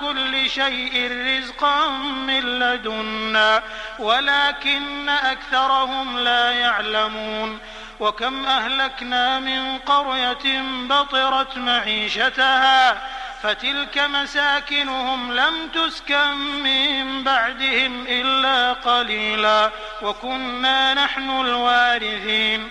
كل شيء رزقا من لدنا ولكن أكثرهم لا يعلمون. وكم أهلكنا من قرية بطرت معيشتها فتلك مساكنهم لم تسكن من بعدهم إلا قليلا. وكنا نحن الوارثين.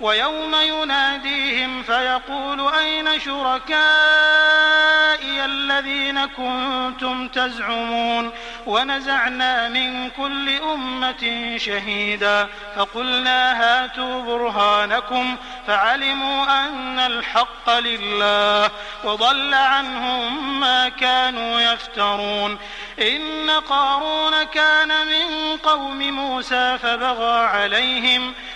ويوم يناديهم في ويقول أين شركائي الذين كنتم تزعمون ونزعنا من كل أمة شهيدا فقلنا هاتوا برهانكم فعلموا أن الحق لله وضل عنهم ما كانوا يفترون إن قارون كان من قوم موسى فبغى عليهم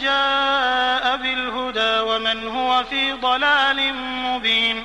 جاء بالهدى ومن هو في ضلال مبين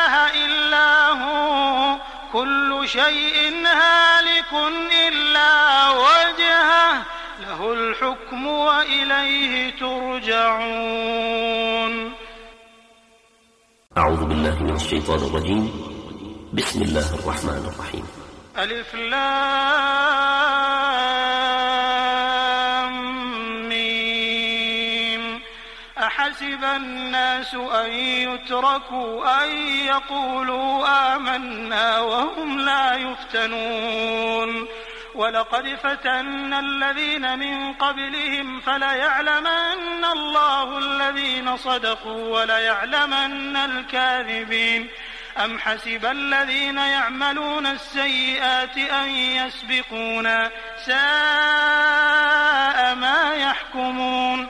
كل شيء هالك إلا وجهه له الحكم وإليه ترجعون. أعوذ بالله من الشيطان الرجيم. بسم الله الرحمن الرحيم. ألف لام. الناس أن يتركوا أن يقولوا آمنا وهم لا يفتنون. ولقد فتنا الذين من قبلهم فليعلمن الله الذين صدقوا وليعلمن الكاذبين. أم حسب الذين يعملون السيئات أن يسبقونا ساء ما يحكمون.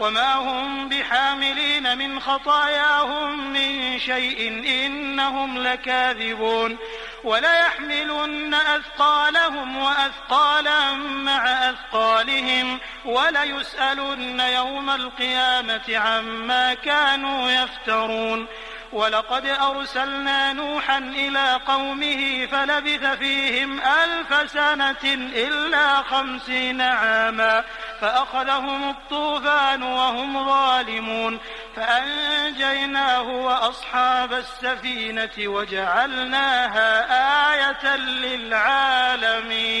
وما هم بحاملين من خطاياهم من شيء إنهم لكاذبون وليحملن أثقالهم وأثقالا مع أثقالهم وليسألن يوم القيامة عما كانوا يفترون ولقد أرسلنا نوحا إلى قومه فلبث فيهم ألف سنة إلا خمسين عاما فأخذهم الطوفان وهم ظالمون فأنجيناه وأصحاب السفينة وجعلناها آية للعالمين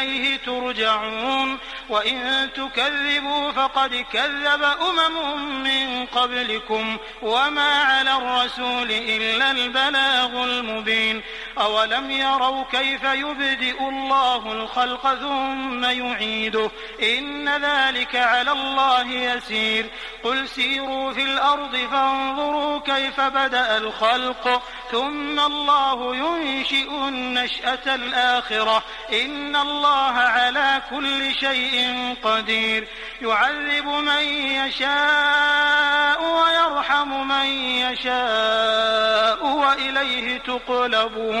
ترجعون وإن تكذبوا فقد كذب أمم من قبلكم وما على الرسول إلا البلاغ المبين أولم يروا كيف يبدئ الله الخلق ثم يعيده إن ذلك على الله يسير قل سيروا في الأرض فانظروا كيف بدأ الخلق ثم الله ينشئ النشأة الآخرة إن الله على كل شيء قدير يعذب من يشاء ويرحم من يشاء وإليه تقلبون